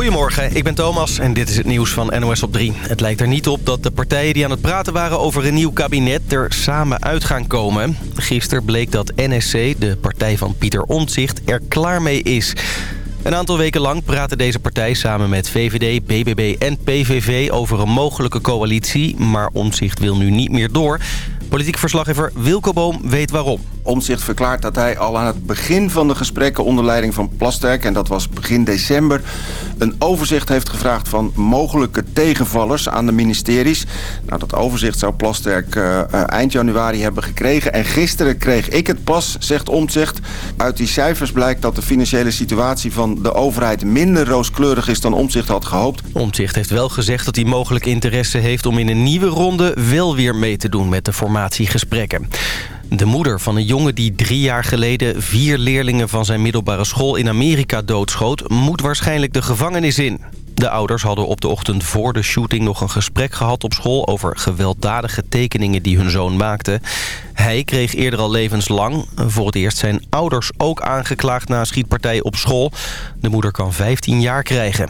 Goedemorgen, ik ben Thomas en dit is het nieuws van NOS op 3. Het lijkt er niet op dat de partijen die aan het praten waren over een nieuw kabinet er samen uit gaan komen. Gisteren bleek dat NSC, de partij van Pieter Omtzigt, er klaar mee is. Een aantal weken lang praten deze partij samen met VVD, BBB en PVV over een mogelijke coalitie. Maar Omtzigt wil nu niet meer door. Politiek verslaggever Wilco Boom weet waarom. Omtzigt verklaart dat hij al aan het begin van de gesprekken onder leiding van Plasterk... en dat was begin december, een overzicht heeft gevraagd van mogelijke tegenvallers aan de ministeries. Nou, dat overzicht zou Plasterk uh, eind januari hebben gekregen. En gisteren kreeg ik het pas, zegt Omtzigt. Uit die cijfers blijkt dat de financiële situatie van de overheid minder rooskleurig is dan Omtzigt had gehoopt. Omtzigt heeft wel gezegd dat hij mogelijk interesse heeft om in een nieuwe ronde wel weer mee te doen met de formatiegesprekken. De moeder van een jongen die drie jaar geleden vier leerlingen van zijn middelbare school in Amerika doodschoot... moet waarschijnlijk de gevangenis in. De ouders hadden op de ochtend voor de shooting nog een gesprek gehad op school... over gewelddadige tekeningen die hun zoon maakte. Hij kreeg eerder al levenslang. Voor het eerst zijn ouders ook aangeklaagd na een schietpartij op school. De moeder kan 15 jaar krijgen.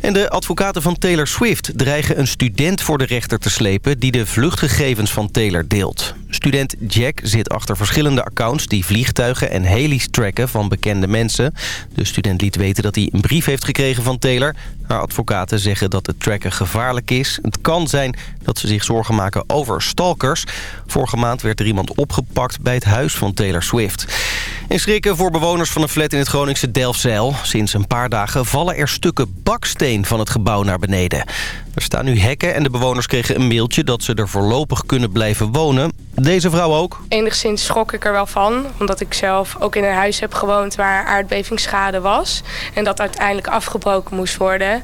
En de advocaten van Taylor Swift dreigen een student voor de rechter te slepen... die de vluchtgegevens van Taylor deelt. Student Jack zit achter verschillende accounts die vliegtuigen en heli's tracken van bekende mensen. De student liet weten dat hij een brief heeft gekregen van Taylor. Haar advocaten zeggen dat het tracken gevaarlijk is. Het kan zijn dat ze zich zorgen maken over stalkers. Vorige maand werd er iemand opgepakt bij het huis van Taylor Swift. En schrikken voor bewoners van een flat in het Groningse Delfzijl. Sinds een paar dagen vallen er stukken baksteen van het gebouw naar beneden. Er staan nu hekken en de bewoners kregen een mailtje dat ze er voorlopig kunnen blijven wonen. Deze vrouw ook. Enigszins schrok ik er wel van. Omdat ik zelf ook in een huis heb gewoond waar aardbevingsschade was. En dat uiteindelijk afgebroken moest worden.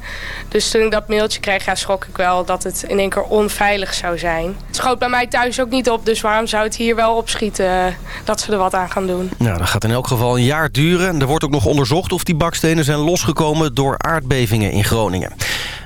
Dus toen ik dat mailtje kreeg, ja, schrok ik wel dat het in één keer onveilig zou zijn. Het schoot bij mij thuis ook niet op. Dus waarom zou het hier wel opschieten dat ze er wat aan gaan doen? Ja, dat gaat in elk geval een jaar duren. Er wordt ook nog onderzocht of die bakstenen zijn losgekomen door aardbevingen in Groningen.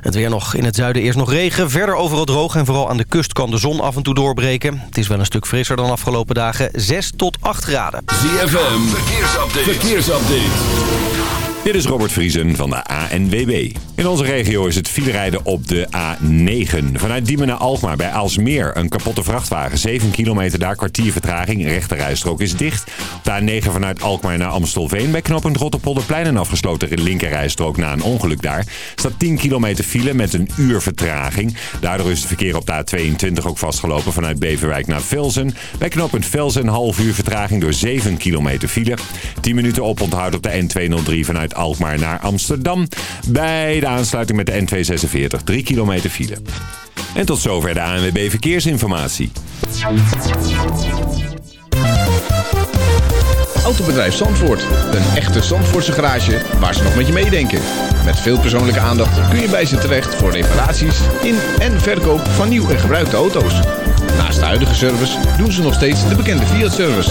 Het weer nog in het zuiden eerst nog regen. Verder overal droog en vooral aan de kust kan de zon af en toe doorbreken. Het is wel een stuk frisser dan afgelopen dagen. 6 tot 8 graden. ZFM, verkeersupdate. verkeersupdate. Dit is Robert Vriesen van de ANWB. In onze regio is het filerijden op de A9. Vanuit Diemen naar Alkmaar bij Aalsmeer. Een kapotte vrachtwagen. 7 kilometer daar, kwartier vertraging. Rechterrijstrook is dicht. Op de A9 vanuit Alkmaar naar Amstelveen. Bij knooppunt Rotterpolderplein een afgesloten linkerrijstrook na een ongeluk daar. Staat 10 kilometer file met een uur vertraging. Daardoor is het verkeer op de A22 ook vastgelopen vanuit Beverwijk naar Velzen. Bij knooppunt Velzen een half uur vertraging door 7 kilometer file. 10 minuten oponthoud op de N203 vanuit Alkmaar naar Amsterdam. Bij de aansluiting met de N246. 3 kilometer file. En tot zover de ANWB Verkeersinformatie. Autobedrijf Zandvoort. Een echte Zandvoortse garage waar ze nog met je meedenken. Met veel persoonlijke aandacht kun je bij ze terecht voor reparaties in en verkoop van nieuw en gebruikte auto's. Naast de huidige service doen ze nog steeds de bekende Fiat-service.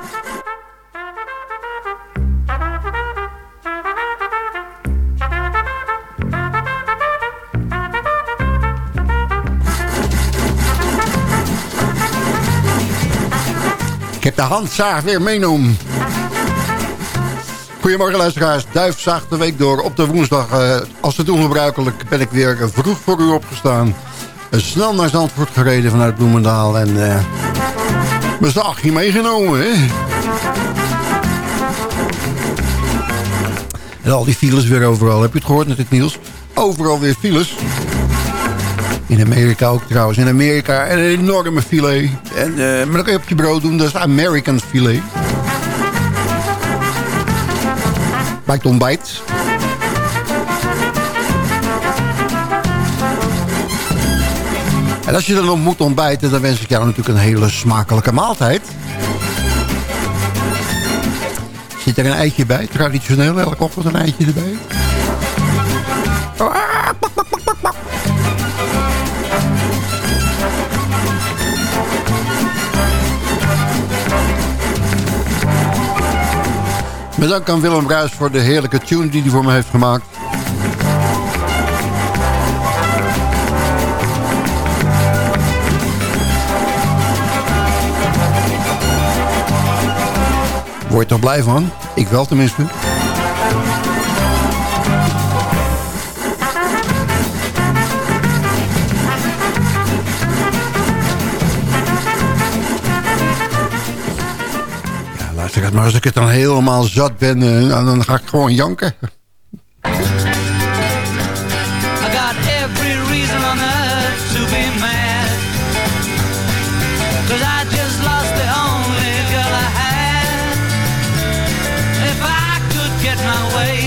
Ik heb de handzaag weer meenomen. Goedemorgen luisteraars. Duif de week door. Op de woensdag, uh, als het ongebruikelijk, ben ik weer vroeg voor u opgestaan. Uh, snel naar Zandvoort gereden vanuit Bloemendaal. En uh, mijn meegenomen, hè. En al die files weer overal. Heb je het gehoord met het nieuws? Overal weer files. In Amerika ook trouwens. In Amerika een enorme filet. En, uh, maar dat kun je op je brood doen. Dat is American filet. Bij het ontbijt. En als je dan nog moet ontbijten... dan wens ik jou natuurlijk een hele smakelijke maaltijd. Zit er een eitje bij? Traditioneel elke ochtend een eitje erbij. Met dank aan Willem Bruis voor de heerlijke tune die hij voor me heeft gemaakt. Word je toch blij van? Ik wel tenminste. Maar als ik het dan helemaal zat ben, eh, nou, dan ga ik gewoon janken. I got every reason on earth to be mad. Cause I just lost the only girl I had. If I could get my way,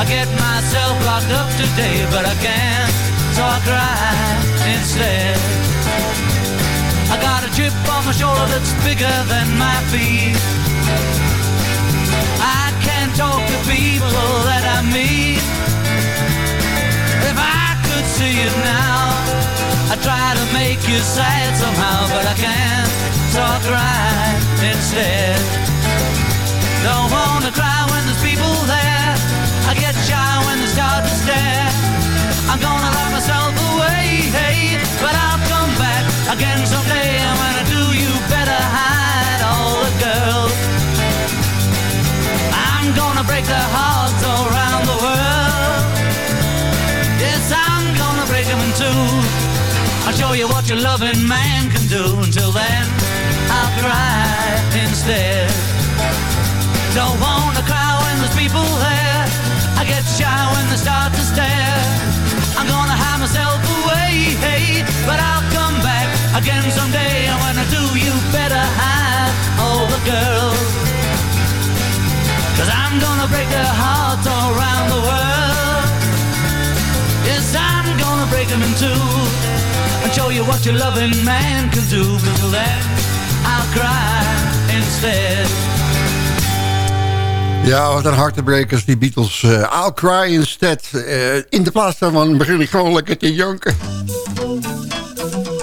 I get myself locked up today, but I can't, so I cry instead. I got a chip on my shoulder that's bigger than my feet. I can't talk to people that I meet. If I could see it now, I try to make you sad somehow, but I can't, so I cry instead. Don't wanna cry when there's people there. I get shy when they start to stare. I'm gonna lock myself away, hey, but I'll come back again someday. And when I gonna break their hearts all around the world. Yes, I'm gonna break them in two. I'll show you what your loving man can do. Until then, I'll cry instead. Don't wanna cry when there's people there. I get shy when they start to stare. I'm gonna hide myself away, hey, but I'll come back again someday. And when I do, you better hide all the girls. I'm gonna break their hearts all around the world. Yes, I'm gonna break them in two and show you what your loving man can do. But till I'll cry instead. Ja, wat een hartebrekers, die Beatles. Uh, I'll cry instead. Uh, in de plaats daarvan begin ik gewoon lekker te janken.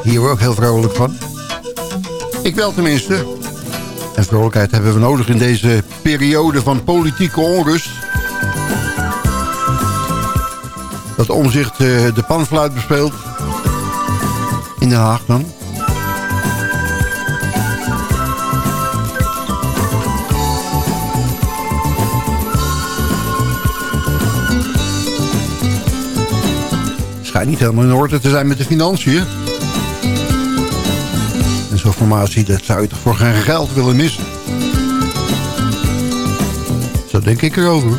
Hier ook heel vrolijk van. Ik wel tenminste. En vrolijkheid hebben we nodig in deze periode van politieke onrust. Dat omzicht uh, de panfluit bespeelt. In Den Haag dan. schijnt niet helemaal in orde te zijn met de financiën. Formatie, dat zou je toch voor geen geld willen missen? Zo denk ik erover.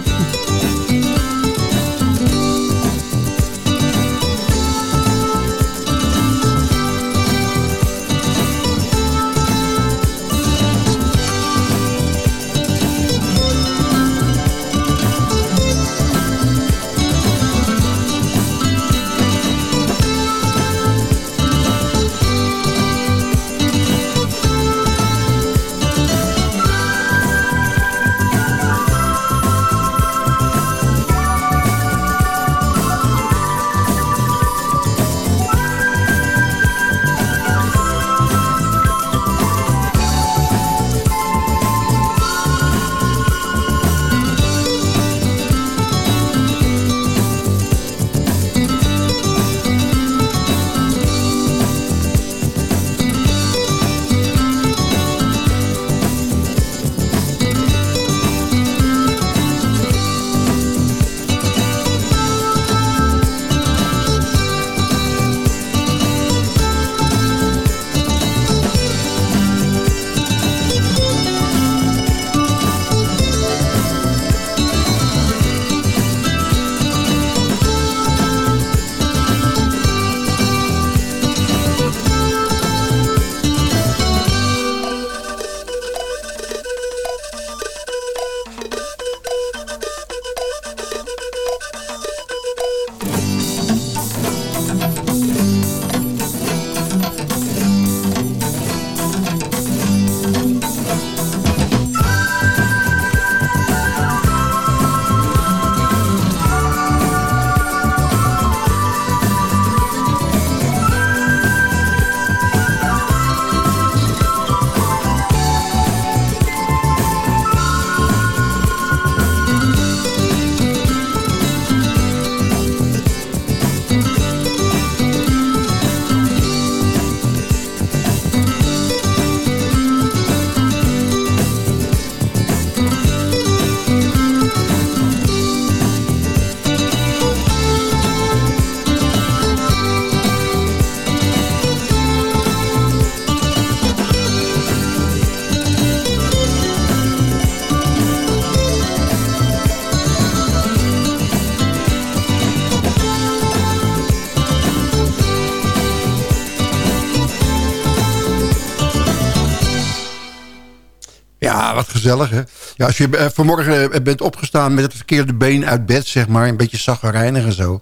Hè? Ja, als je eh, vanmorgen eh, bent opgestaan met het verkeerde been uit bed, zeg maar... een beetje zaggerijnig en zo...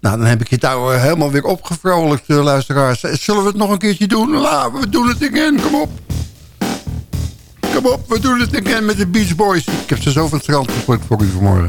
Nou, dan heb ik je nou helemaal weer opgevrolijkt, luisteraars. Zullen we het nog een keertje doen? Nou, we doen het again, kom op. Kom op, we doen het again met de Beach Boys. Ik heb ze zo van het strand geplukt voor u vanmorgen.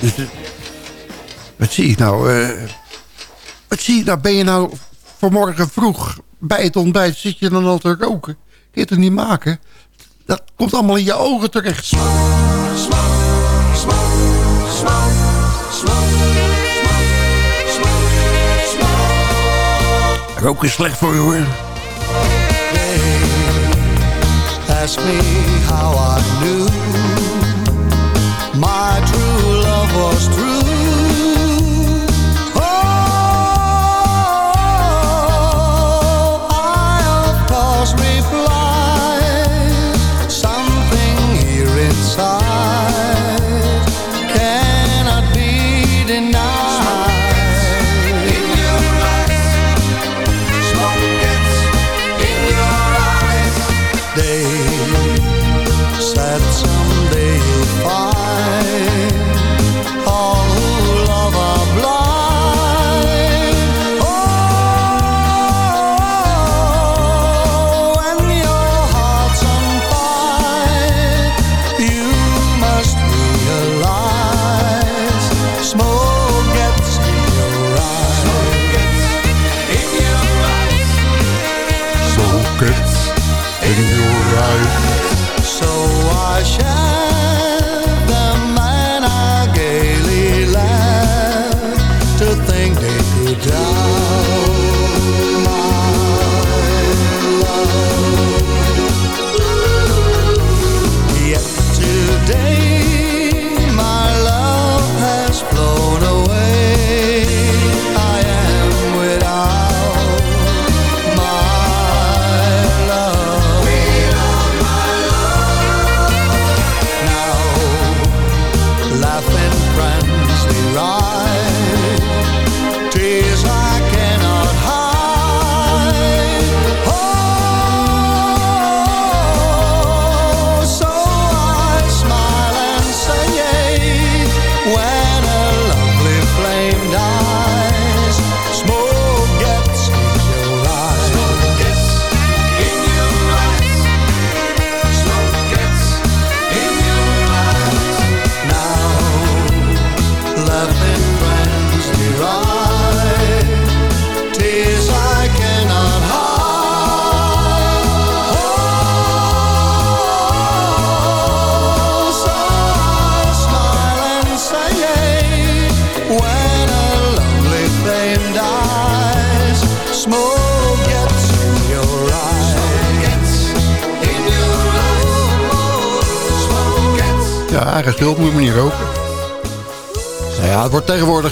It's nou? Uh, wat zie je nou? Ben je nou vanmorgen vroeg bij het ontbijt... zit je dan al te roken? Kun je het niet maken? Dat komt allemaal in je ogen terecht. Smoke, smoke, smoke, smoke, Roken is slecht voor je hoor. Ask me how I knew love was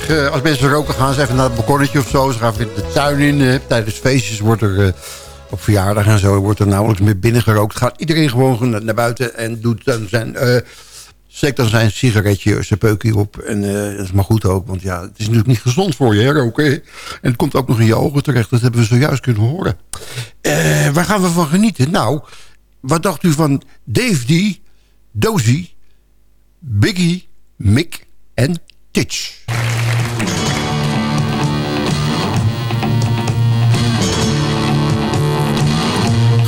eh, als mensen roken, gaan ze even naar het balkonnetje of zo. Ze gaan weer de tuin in. eh, tijdens feestjes wordt er eh, op verjaardag en zo wordt er nauwelijks meer binnen gerookt. Gaat iedereen gewoon naar, buiten en doet dan zijn, steekt dan zijn sigaretje, zijn peukje op. En dat is maar goed ook, want ja, het is natuurlijk niet gezond voor je, hè, roken. En het komt ook nog in je ogen terecht. Dat hebben we zojuist kunnen horen. Waar gaan we van genieten? Nou, wat dacht u van Dave D, Dozy, Biggie, Mick en Titch?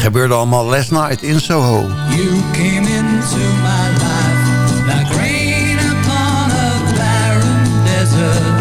Gebeurde allemaal last night in Soho. You came into my life like rain upon a barren desert.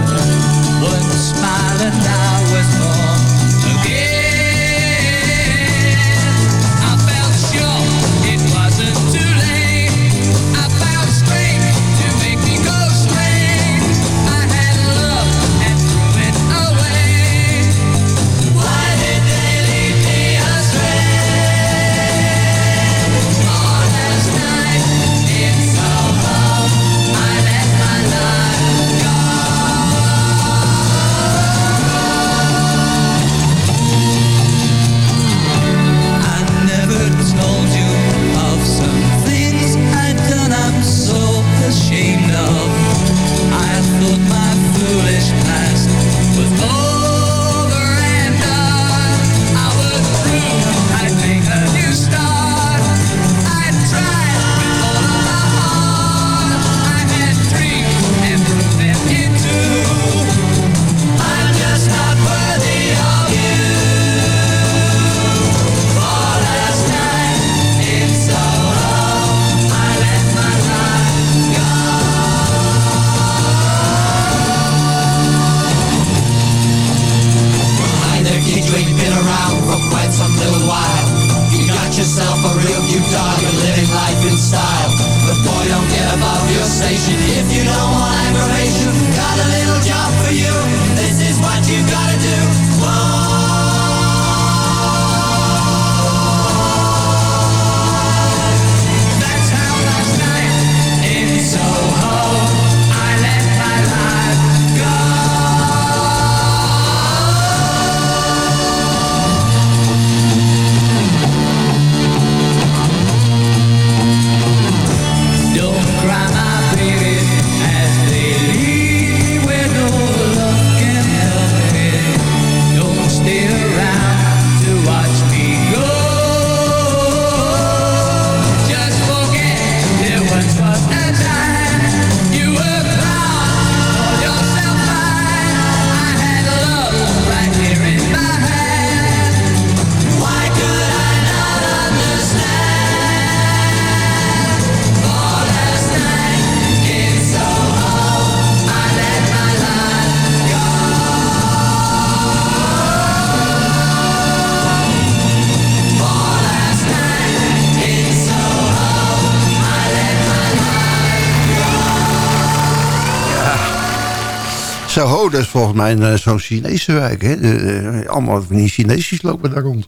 Is volgens mij eh, zo'n Chinese wijk. Hè? Allemaal van die Chineesjes lopen daar rond.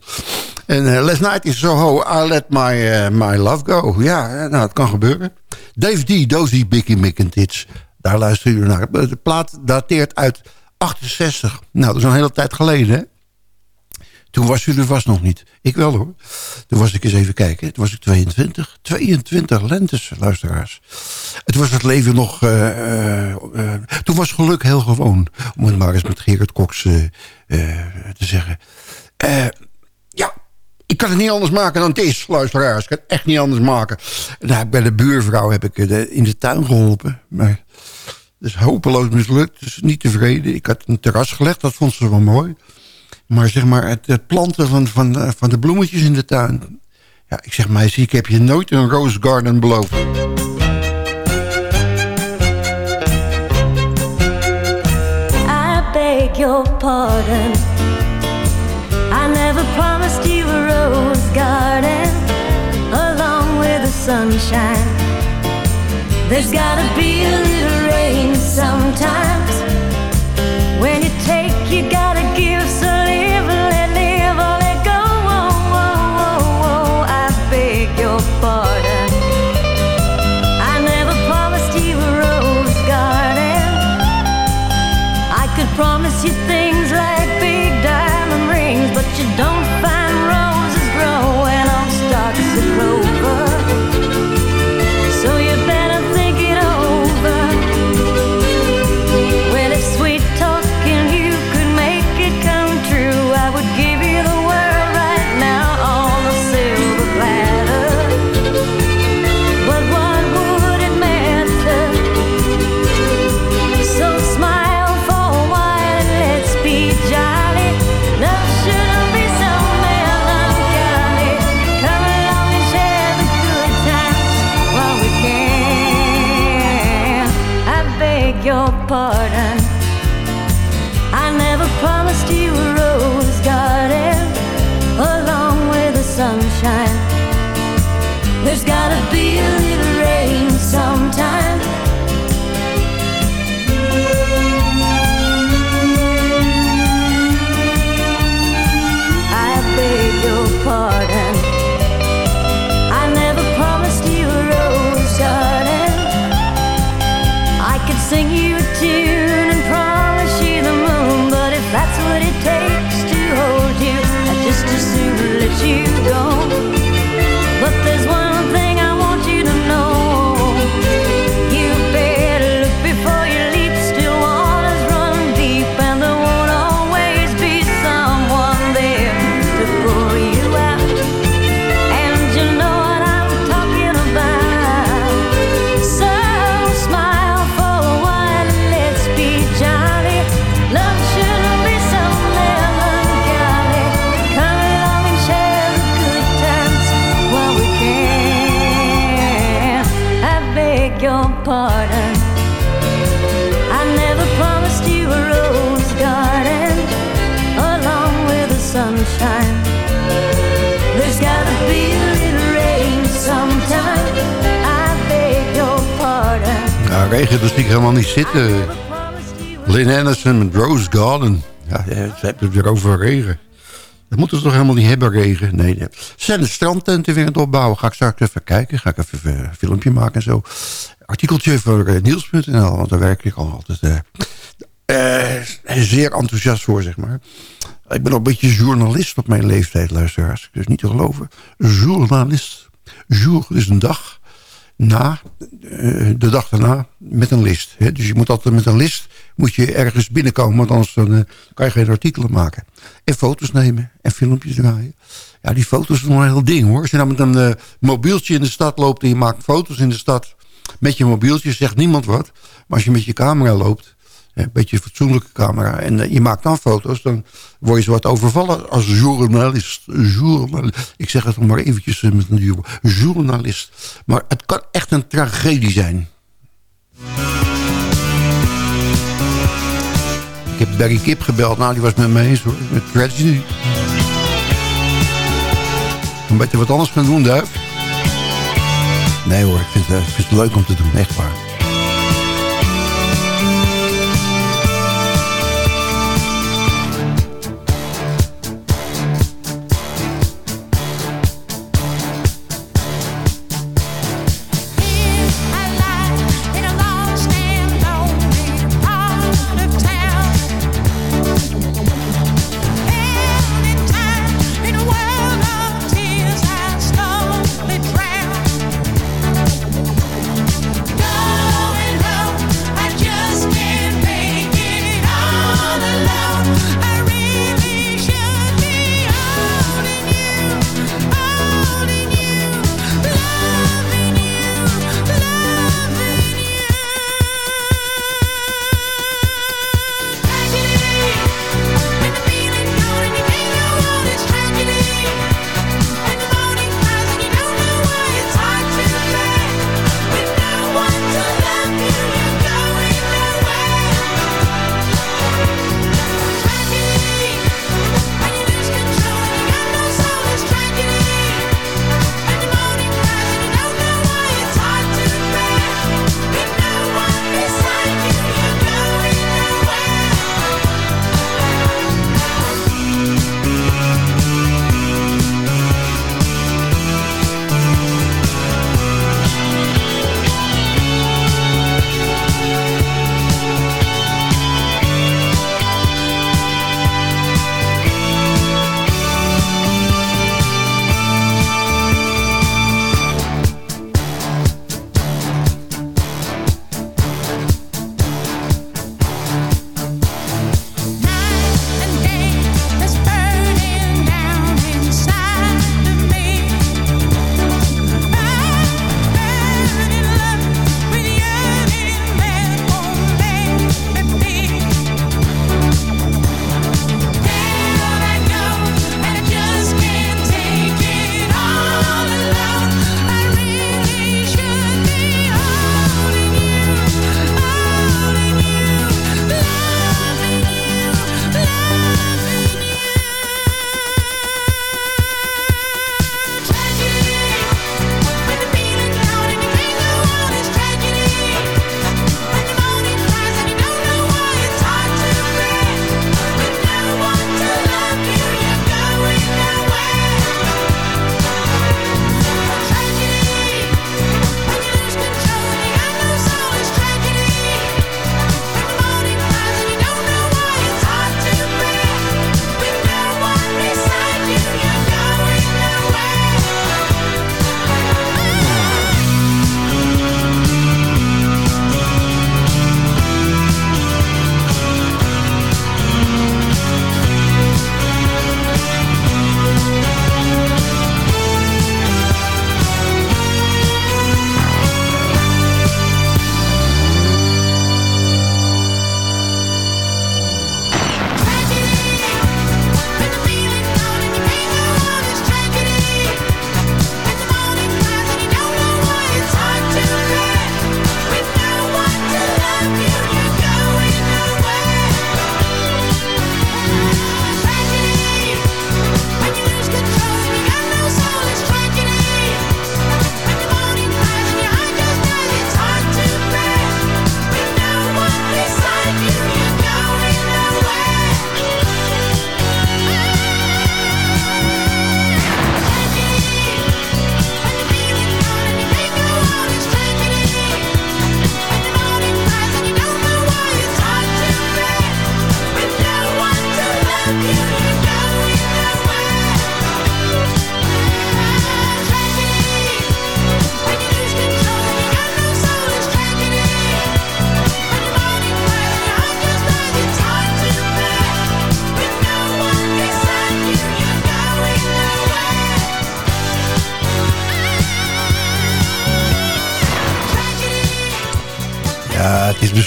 En eh, last night in Soho, I let my, eh, my love go. Ja, nou, het kan gebeuren. Dave D, Dozy, Biggie, Mick en Tits. Daar luisteren jullie naar. De plaat dateert uit 68. Nou, dat is een hele tijd geleden, hè? Toen was jullie vast nog niet. Ik wel hoor. Toen was ik eens even kijken. Toen was ik 22. 22 lentes, luisteraars. Het was het leven nog... eh, eh, eh, toen was geluk heel gewoon. Om het maar eens met Gerard Cox te zeggen. Ja, ik kan het niet anders maken dan het is, luisteraars. Ik kan het echt niet anders maken. Nou, bij de buurvrouw heb ik in de tuin geholpen. Maar dat is hopeloos mislukt. Dus niet tevreden. Ik had een terras gelegd, dat vond ze wel mooi. Maar zeg maar, het, planten van, van, eh, van de bloemetjes in de tuin. Ja, ik zeg meisje, ik heb je nooit een rose garden beloofd. I beg your pardon. I never promised you a rose garden along with the sunshine. There's gotta be a little rain sometimes. Regen, zie ik helemaal niet zitten. Lynn Anderson met Rose Garden. Ja, ze hebben het weer over regen. Dat moeten ze toch helemaal niet hebben, regen? Nee, nee. Ze zijn de strandtenten weer aan het opbouwen. Ga ik straks even kijken. Ga ik even een filmpje maken en zo. Artikeltje voor uh, Niels.nl, want daar werk ik al altijd eh, eh, zeer enthousiast voor, zeg maar. Ik ben nog een beetje journalist op mijn leeftijd, luisteraars. Dus niet te geloven. Journalist. Jour is een dag na, eh, de dag daarna, met een list. Dus je moet altijd met een list moet je ergens binnenkomen, want anders dan, eh, kan je geen artikelen maken. En foto's nemen en filmpjes draaien. Ja, die foto's zijn een heel ding hoor. Als je nou met een eh, mobieltje in de stad loopt en je maakt foto's in de stad met je mobieltje, zegt niemand wat. Maar als je met je camera loopt, een beetje een fatsoenlijke camera, en eh, je maakt dan foto's, dan word je zo wat overvallen als journalist. journalist. Ik zeg het nog maar eventjes eh, met een. Journalist. Maar het kan echt een tragedie zijn. Ik heb Barry Kip gebeld. Nou, die was met me eens hoor. Met Tragedy. Een beetje wat anders gaan doen, Duif? Nee hoor, ik vind, eh, ik vind het leuk om te doen. Echt waar.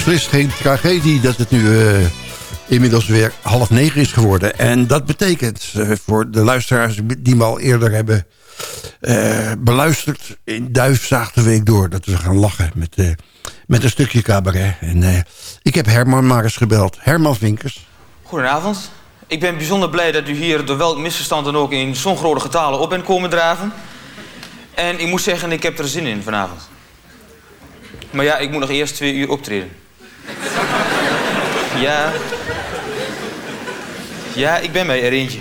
Beslist geen tragedie dat het nu eh, inmiddels weer half negen is geworden. En dat betekent eh, voor de luisteraars die me al eerder hebben eh, beluisterd... in Duifzaag de week door, dat we gaan lachen met, met een stukje cabaret. En ik heb Herman maar eens gebeld. Herman Vinkers. Goedenavond. Ik ben bijzonder blij dat u hier door welk misverstand dan ook in zo'n grote getalen op bent komen draven. En ik moet zeggen, ik heb er zin in vanavond. Maar ja, ik moet nog eerst twee uur optreden. Ja. Ja, ik ben mij er eentje.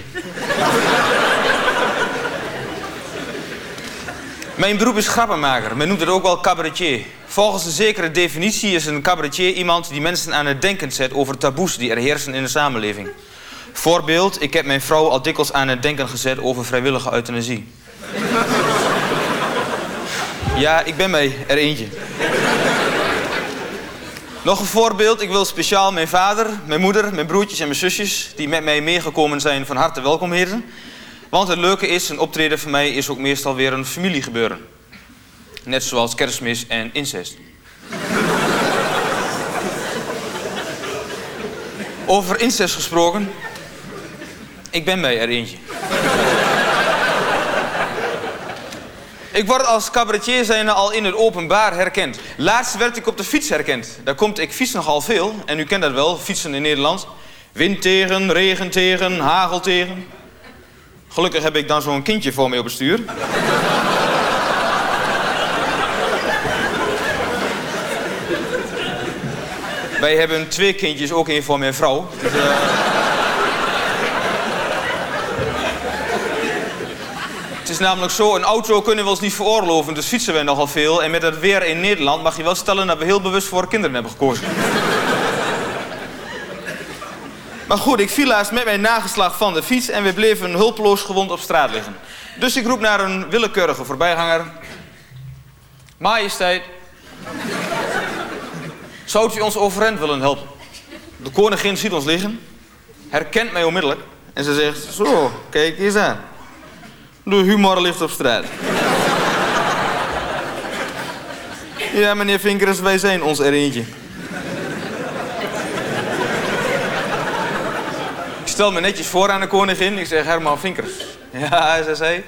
Mijn beroep is grappenmaker. Men noemt het ook wel cabaretier. Volgens een zekere definitie is een cabaretier iemand die mensen aan het denken zet over taboes die er heersen in de samenleving. Voorbeeld, ik heb mijn vrouw al dikwijls aan het denken gezet over vrijwillige euthanasie. Ja, ik ben mij er eentje. Nog een voorbeeld, ik wil speciaal mijn vader, mijn moeder, mijn broertjes en mijn zusjes... die met mij meegekomen zijn, van harte welkom heten. Want het leuke is, een optreden van mij is ook meestal weer een familiegebeuren. Net zoals kerstmis en incest. Over incest gesproken. Ik ben mij er eentje. Ik word als cabaretier zijnde al in het openbaar herkend. Laatst werd ik op de fiets herkend. Daar komt, ik fiets nogal veel. En u kent dat wel, fietsen in Nederland. Wind tegen, regen tegen, hagel tegen. Gelukkig heb ik dan zo'n kindje voor mij op het stuur. Wij hebben twee kindjes, ook één voor mijn vrouw. Dus, eh, is namelijk zo, een auto kunnen we ons niet veroorloven, dus fietsen wij nogal veel. En met het weer in Nederland mag je wel stellen dat we heel bewust voor kinderen hebben gekozen. Maar goed, ik viel laatst met mijn nageslag van de fiets en we bleven hulpeloos gewond op straat liggen. Dus ik roep naar een willekeurige voorbijganger. Majesteit, zou u ons overeind willen helpen? De koningin ziet ons liggen, herkent mij onmiddellijk en ze zegt... Zo, kijk eens aan. De humor ligt op straat. Ja, meneer Vinkers, wij zijn ons er eentje. Ik stel me netjes voor aan de koningin. Ik zeg Herman Vinkers. Ja, ze zei.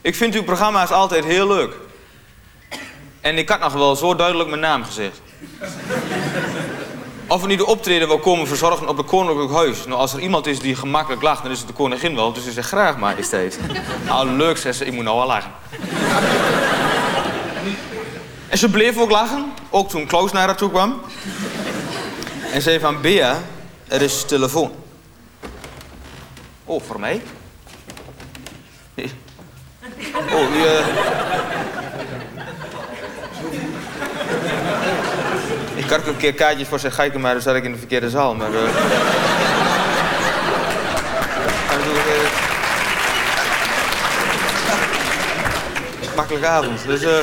Ik vind uw programma's altijd heel leuk. En ik had nog wel zo duidelijk mijn naam gezegd. Of we nu de optreden wil komen verzorgen op het koninklijk huis. Nou, als er iemand is die gemakkelijk lacht, dan is het de koningin wel. Dus ze zegt graag, majesteit. Nou, leuk, zegt ze. Ik moet nou wel lachen. En ze bleef ook lachen. Ook toen Klaus naar haar toe kwam. En zei van, Bea, er is telefoon. Oh, voor mij? Oh, die, Ik had een keer kaartjes voor zijn geiken, maar dan zat ik in de verkeerde zaal. Maar, eh, Makkelijke avond. Dus eh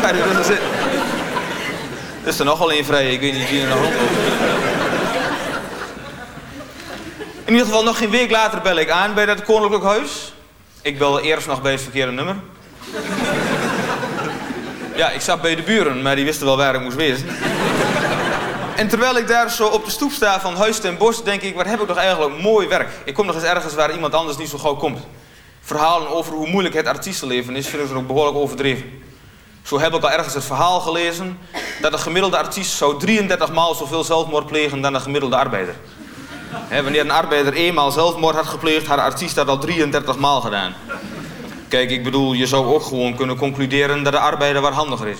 ga je zitten. Er is er nogal een vrij, ik weet niet wie er nog rondloopt. In ieder geval, nog geen week later bel ik aan bij dat koninklijk huis. Ik belde eerst nog bij het verkeerde nummer. Ja, ik zat bij de buren, maar die wisten wel waar ik moest wezen. En terwijl ik daar zo op de stoep sta van Huis ten Bos, denk ik, wat heb ik toch eigenlijk mooi werk. Ik kom nog eens ergens waar iemand anders niet zo gauw komt. Verhalen over hoe moeilijk het artiestenleven is, vind ik ook behoorlijk overdreven. Zo heb ik al ergens het verhaal gelezen dat een gemiddelde artiest zou 33 maal zoveel zelfmoord plegen dan een gemiddelde arbeider. Wanneer een arbeider eenmaal zelfmoord had gepleegd, had de artiest dat al 33 maal gedaan. Kijk, ik bedoel, je zou ook gewoon kunnen concluderen dat de arbeider wat handiger is.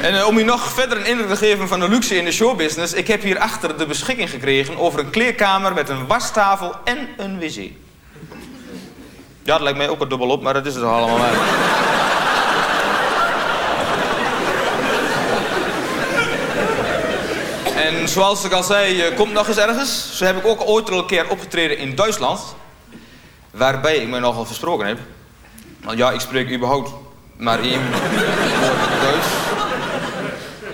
En eh, om u nog verder een indruk te geven van de luxe in de showbusiness... ik heb hier achter de beschikking gekregen over een kleerkamer met een wastafel en een wc. Ja, dat lijkt mij ook wat dubbel op, maar dat is het allemaal maar. En zoals ik al zei, je komt nog eens ergens. Zo heb ik ook ooit al een keer opgetreden in Duitsland. Waarbij ik me nogal versproken heb. Want ja, ik spreek überhaupt maar één woord Duits.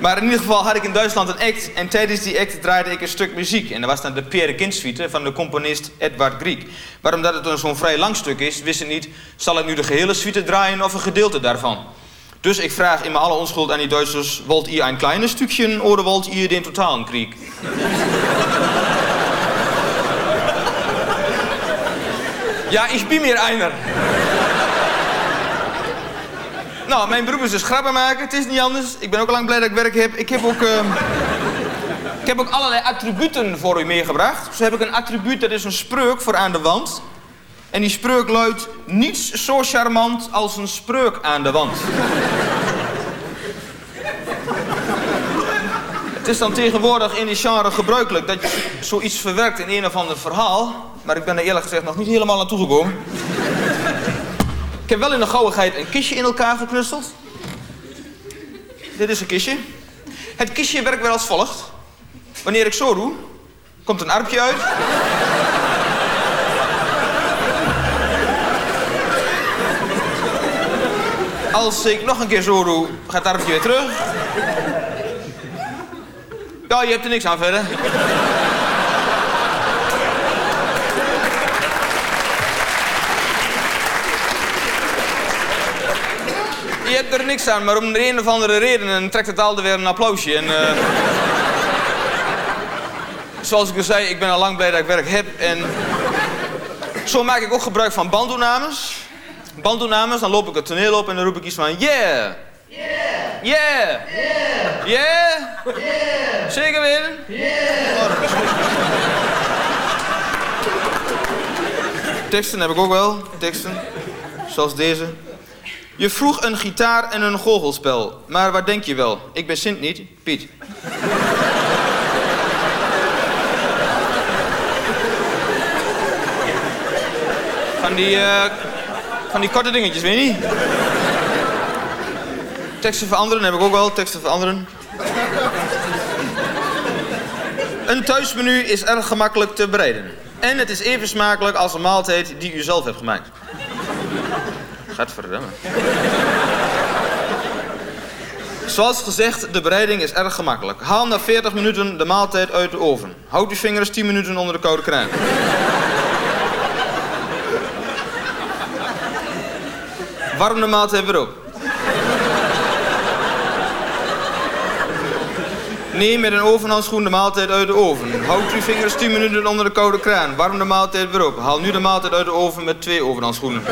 Maar in ieder geval had ik in Duitsland een act. En tijdens die act draaide ik een stuk muziek. En dat was dan de Peer Kind Suite van de componist Edward Grieg. Maar omdat het een zo'n vrij lang stuk is, wist ik niet... zal ik nu de gehele suite draaien of een gedeelte daarvan? Dus ik vraag in mijn alle onschuld aan die Duitsers... Wollt ihr ein kleines Stückchen oder wollt ihr den totalen Krieg? ja, ik bin mir einer. Nou, mijn beroep is dus grappen maken. Het is niet anders. Ik ben ook lang blij dat ik werk heb. Ik heb ook, ehm, ik heb ook allerlei attributen voor u meegebracht. Zo heb ik een attribuut, dat is een spreuk voor aan de wand. En die spreuk luidt... Niets zo charmant als een spreuk aan de wand. Het is dan tegenwoordig in die genre gebruikelijk dat je zoiets verwerkt in een of ander verhaal. Maar ik ben er eerlijk gezegd nog niet helemaal aan toegekomen. Ik heb wel in de gauwigheid een kistje in elkaar geknusteld. Dit is een kistje. Het kistje werkt weer als volgt. Wanneer ik zo doe, komt een armpje uit. Als ik nog een keer zo doe, gaat het armpje weer terug. Ja, je hebt er niks aan verder. Je hebt er niks aan, maar om de een of andere reden trekt het alweer een applausje. En, eh, zoals ik al zei, ik ben al lang blij dat ik werk heb. En zo maak ik ook gebruik van bandopnames. Bandopnames, dan loop ik het toneel op en dan roep ik iets van yeah. Yeah. Yeah. Yeah. Yeah. Zeker weten? Yeah. Teksten heb ik ook wel, teksten. Zoals deze. Je vroeg een gitaar en een goochelspel. Maar waar denk je wel? Ik ben Sint niet, Piet. Van die, eh, van die korte dingetjes, weet je niet? Teksten veranderen heb ik ook wel, teksten veranderen. Een thuismenu is erg gemakkelijk te bereiden. En het is even smakelijk als een maaltijd die u zelf hebt gemaakt. Gadverdamme. Zoals gezegd, de bereiding is erg gemakkelijk. Haal na 40 minuten de maaltijd uit de oven. Houd uw vingers 10 minuten onder de koude kraan. Warm de maaltijd weer op. Neem met een ovenhandschoen de maaltijd uit de oven. Houd uw vingers 10 minuten onder de koude kraan. Warm de maaltijd weer op. Haal nu de maaltijd uit de oven met twee ovenhandschoenen.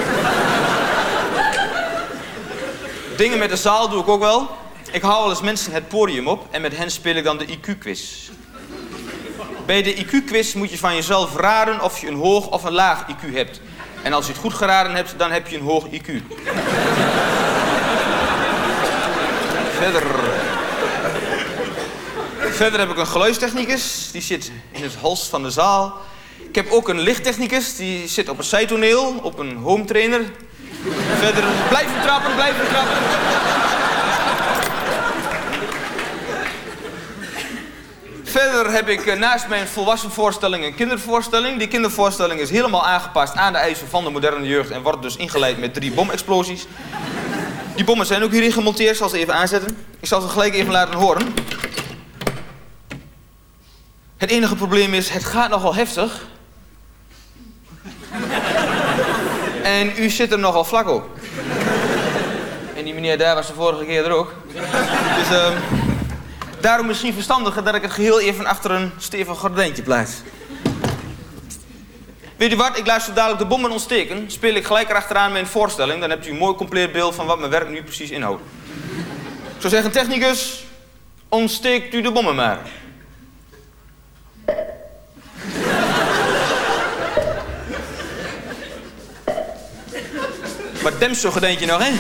Dingen met de zaal doe ik ook wel. Ik hou wel eens mensen het podium op en met hen speel ik dan de IQ-quiz. Bij de IQ-quiz moet je van jezelf raden of je een hoog of een laag IQ hebt. En als je het goed geraden hebt, dan heb je een hoog IQ. Verder. Verder heb ik een geluidstechnicus, die zit in het hals van de zaal. Ik heb ook een lichttechnicus, die zit op een zijtoneel, op een home trainer. Verder, blijven trappen, blijven trappen. Verder heb ik eh, naast mijn volwassen voorstelling een kindervoorstelling. Die kindervoorstelling is helemaal aangepast aan de eisen van de moderne jeugd en wordt dus ingeleid met drie bomexplosies. Die bommen zijn ook hierin gemonteerd, ik zal ze even aanzetten. Ik zal ze gelijk even laten horen. Het enige probleem is, het gaat nogal heftig. En u zit er nogal vlak op. En die meneer daar was de vorige keer er ook. Dus ehm daarom misschien verstandiger dat ik het geheel even achter een stevig gordijntje plaats. Weet u wat, ik zo dadelijk de bommen ontsteken. Speel ik gelijk erachteraan mijn voorstelling. Dan hebt u een mooi compleet beeld van wat mijn werk nu precies inhoudt. Ik zou zeggen, technicus, ontsteekt u de bommen maar. Wat dempt zo'n gedeentje nog, hè?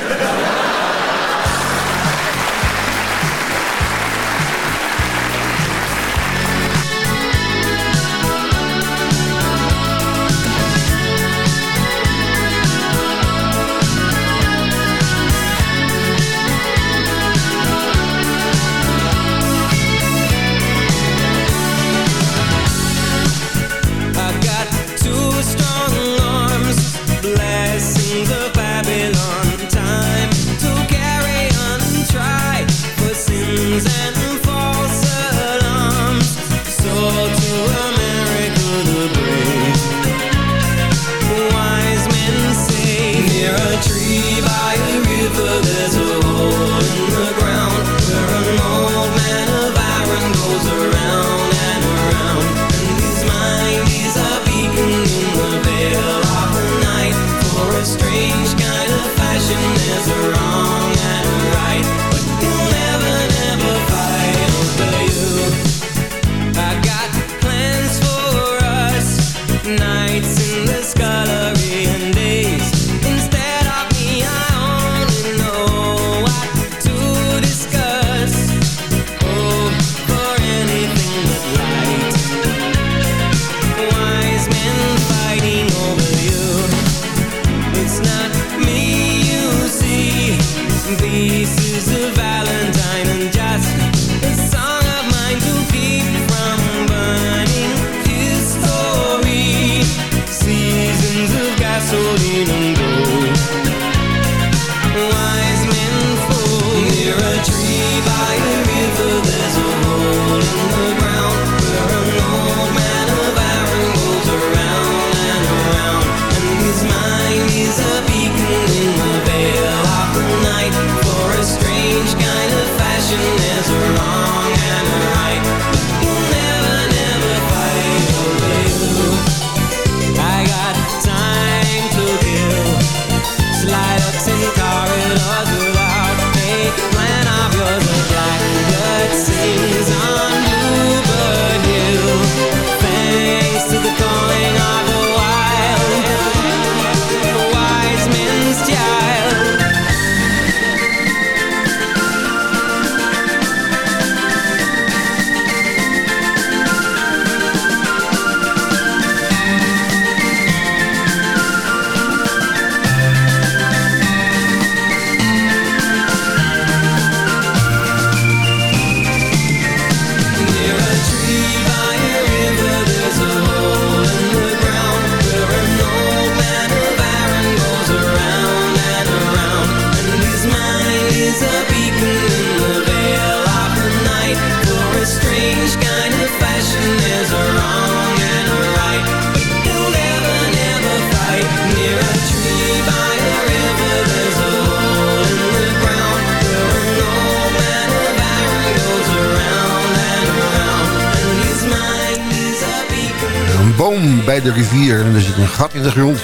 De rivier en er zit een gat in de grond.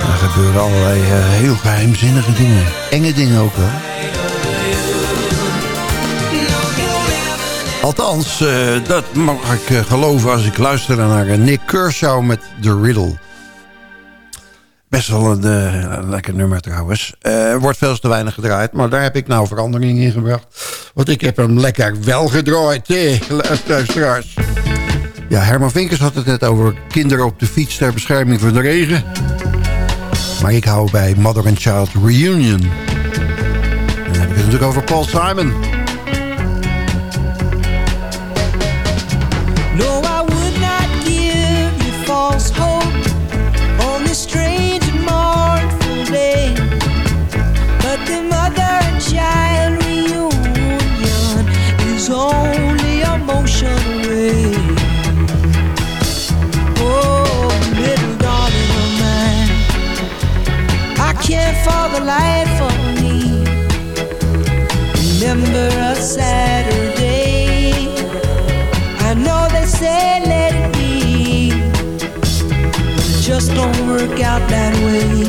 Er gebeuren allerlei eh, heel geheimzinnige dingen. Enge dingen ook, hè? Althans, eh, dat mag ik eh, geloven als ik luister naar Nick Kershaw met The Riddle. Best wel een lekker nummer trouwens. Wordt veel te weinig gedraaid, maar daar heb ik nou verandering in gebracht. Want ik heb hem lekker wel gedraaid, eh, luisteraars. Ja, Herman Vinkers had het net over kinderen op de fiets ter bescherming van de regen. Maar ik hou bij Mother and Child Reunion. En dan heb ik het natuurlijk over Paul Simon. Saturday. I know they say let it be, just don't work out that way.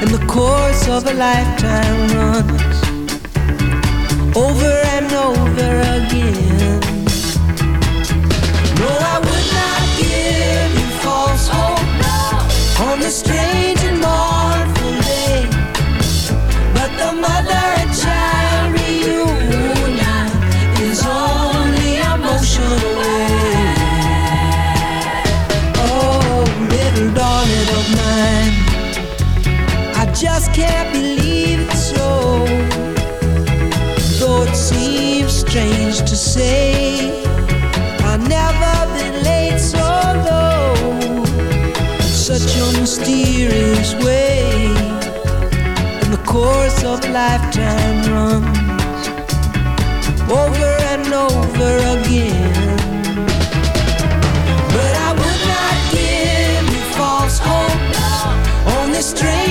And the course of a lifetime runs over and over again. No, I would not give you false hope now on this strange and mournful day. But the mother just can't believe it's so. Though it seems strange to say, I've never been late so low. In such a mysterious way and the course of lifetime runs over and over again. But I would not give you false hope on this strange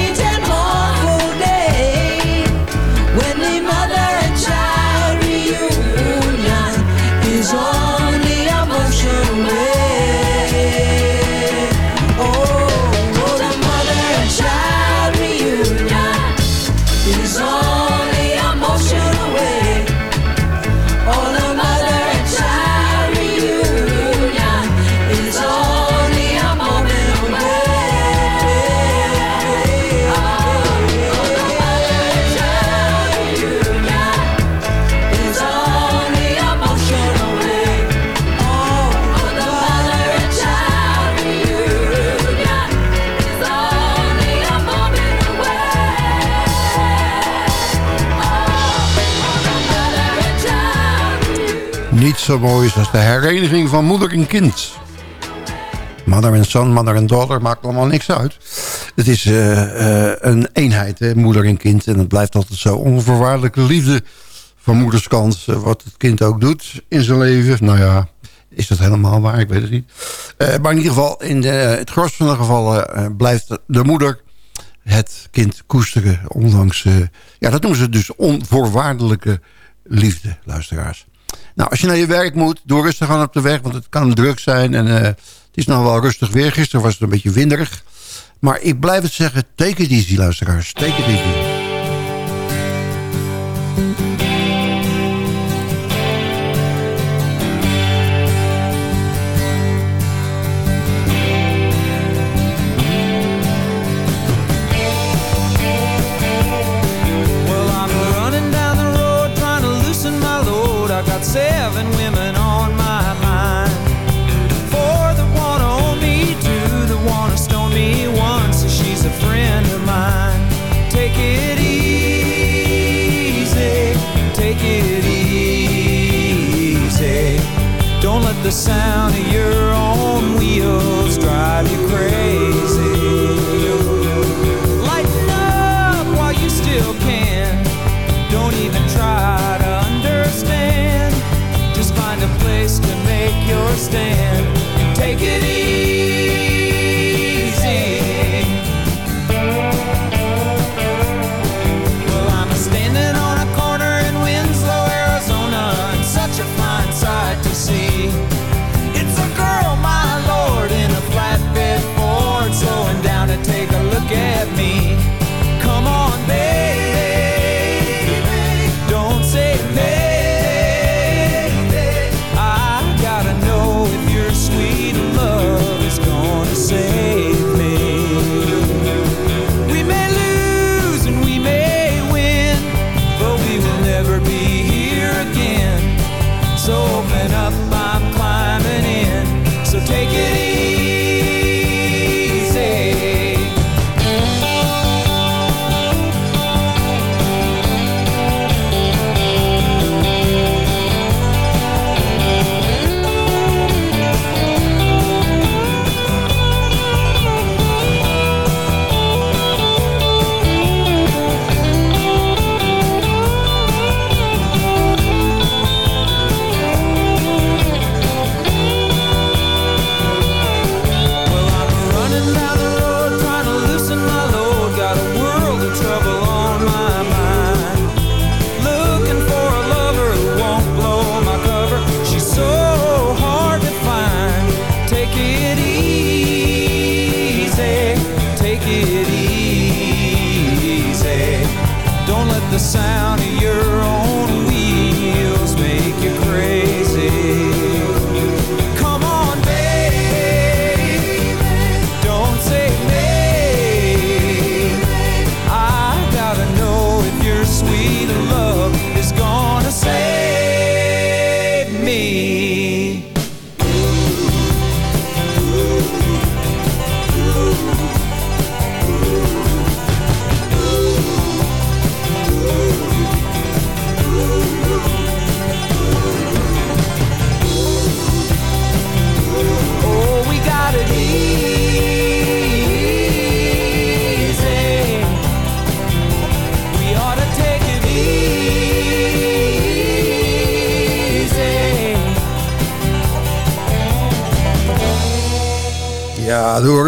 Niet zo mooi is als de hereniging van moeder en kind. Mother en son, mother en daughter, maakt allemaal niks uit. Het is eh, eh, een eenheid, hè, moeder en kind. En het blijft altijd zo onvoorwaardelijke liefde van moederskant. eh, wat het kind ook doet in zijn leven. Nou ja, is dat helemaal waar? Ik weet het niet. Maar in ieder geval, in de, het gros van de gevallen blijft de moeder het kind koesteren. Ondanks, ja, dat noemen ze dus onvoorwaardelijke liefde, luisteraars. Nou, als je naar je werk moet, doe rustig aan op de weg, want het kan druk zijn. En eh, het is nog wel rustig weer. Gisteren was het een beetje winderig. Maar ik blijf het zeggen, take it easy, luisteraars. Take it easy. the sound of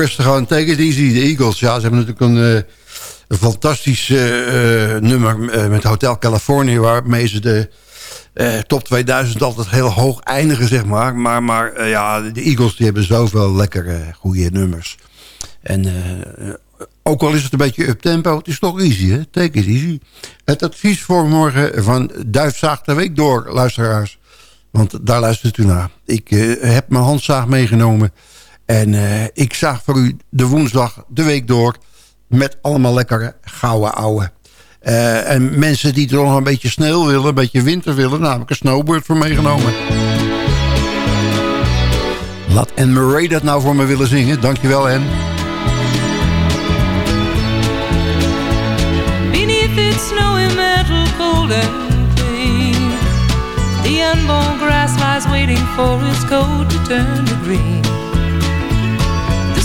rustig aan. Take it easy, de Eagles. Ja, ze hebben natuurlijk een, eh, fantastisch eh, eh, nummer met Hotel California... waarmee ze de top 2000 altijd heel hoog eindigen, zeg maar. Maar, maar ja, de Eagles die hebben zoveel lekkere, goede nummers. En ook al is het een beetje up-tempo, het is toch easy, hè? Take easy. Het advies voor morgen van Duifzaag de Week door, luisteraars. Want daar luistert u naar. Ik heb mijn handzaag meegenomen. En eh, ik zaag voor u de woensdag de week door... met allemaal lekkere gouden ouwe. Eh, en mensen die toch nog een beetje sneeuw willen, een beetje winter willen... ik een snowboard voor meegenomen. Laat Anne Murray dat nou voor me willen zingen. Dankjewel, Anne. Beneath the waiting for its to turn to green.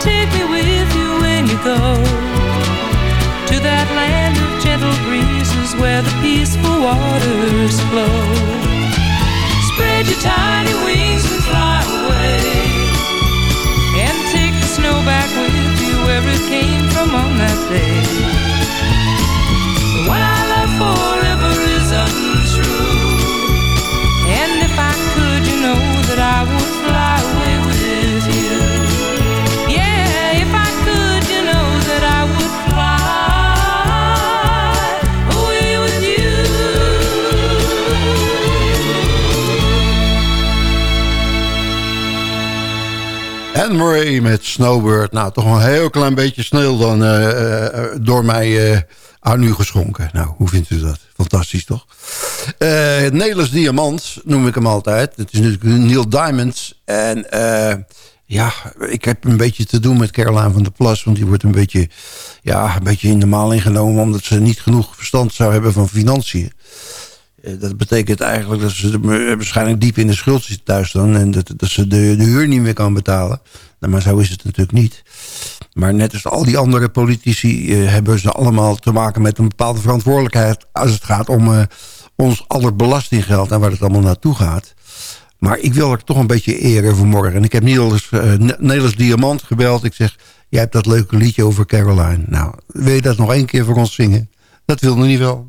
Take me with you when you go to that land of gentle breezes where the peaceful waters flow. Spread your tiny wings and fly away. And take the snow back with you where it came from on that day. What I love forever Murray met Snowbird. Nou, toch een heel klein beetje sneeuw dan eh, eh, door mij eh, aan u geschonken. Nou, hoe vindt u dat? Fantastisch, toch? Eh Nelis Diamant noem ik hem altijd. Het is natuurlijk Neil Diamonds. En ja, ik heb een beetje te doen met Caroline van der Plas. Want die wordt een beetje, ja, een beetje in de maal ingenomen... omdat ze niet genoeg verstand zou hebben van financiën. Eh, Dat betekent eigenlijk dat ze er waarschijnlijk diep in de schuld zit thuis dan. En dat, ze de, de huur niet meer kan betalen. Nou, maar zo is het natuurlijk niet. Maar net als al die andere politici eh, hebben ze allemaal te maken met een bepaalde verantwoordelijkheid. Als het gaat om eh, ons aller belastinggeld en waar het allemaal naartoe gaat. Maar ik wil er toch een beetje eren vanmorgen. En ik heb Niels, uh, Nederlands Diamant gebeld. Ik zeg, jij hebt dat leuke liedje over Caroline. Nou, wil je dat nog één keer voor ons zingen? Dat wilde niet wel.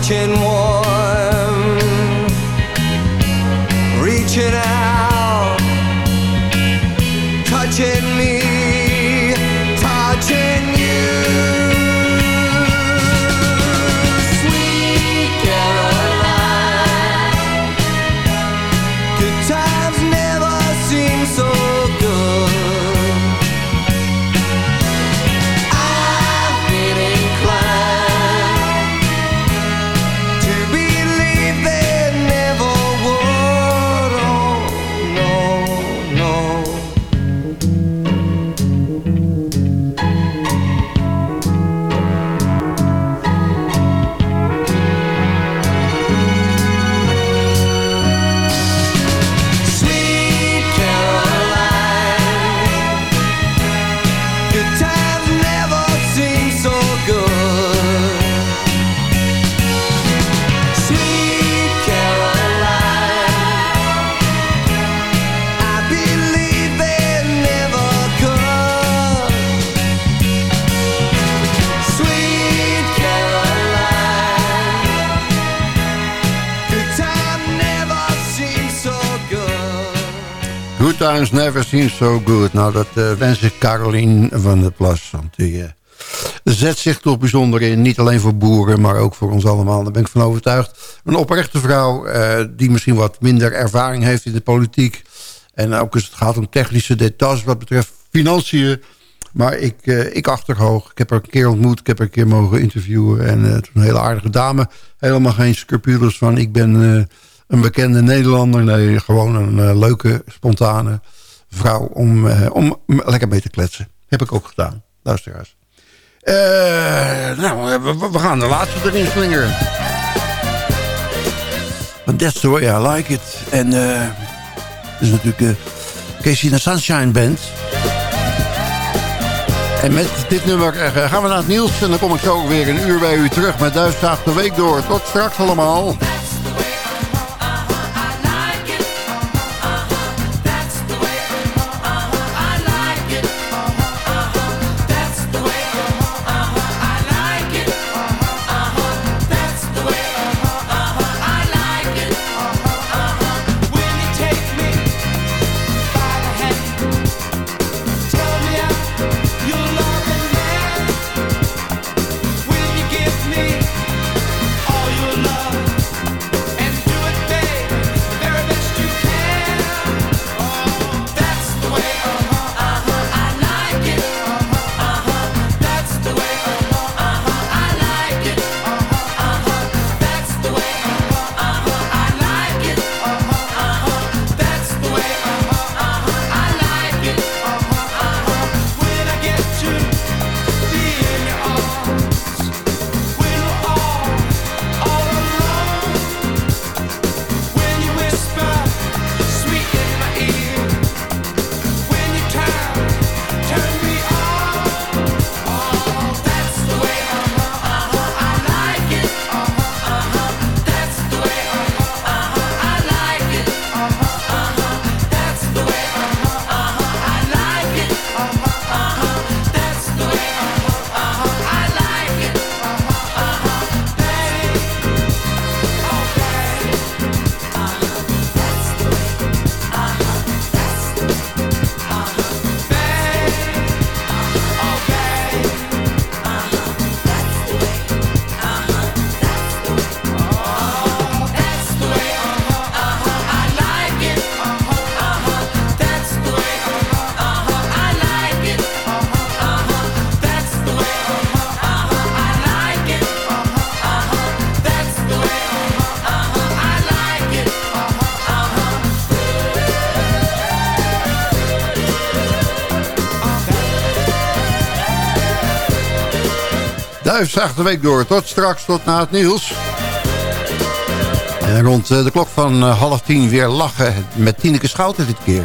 Touching warm, reaching out, times never seem so good. Nou, dat eh, wens ik Carolien van der Plas. Want die eh, zet zich toch bijzonder in. Niet alleen voor boeren, maar ook voor ons allemaal. Daar ben ik van overtuigd. Een oprechte vrouw eh, die misschien wat minder ervaring heeft in de politiek. En ook als het gaat om technische details wat betreft financiën. Maar ik, ik achter hoog. Ik heb haar een keer ontmoet. Ik heb haar een keer mogen interviewen. En het een hele aardige dame. Helemaal geen scrupules van ik ben een bekende Nederlander. Nee, gewoon een eh, leuke, spontane vrouw om, eh, om lekker mee te kletsen. Heb ik ook gedaan. Luisteraars. Eh, nou, we, gaan de laatste erin slingeren. Want that's the way I like it. En dat is natuurlijk uh, Casey Sunshine Band. En met dit nummer gaan we naar het nieuws. En dan kom ik zo weer een uur bij u terug met Duitsdag de Week door. Tot straks allemaal. Duif zaagt de week door. Tot straks, tot na het nieuws. En rond eh, de klok van eh, half tien weer lachen met Tineke Schouten dit keer.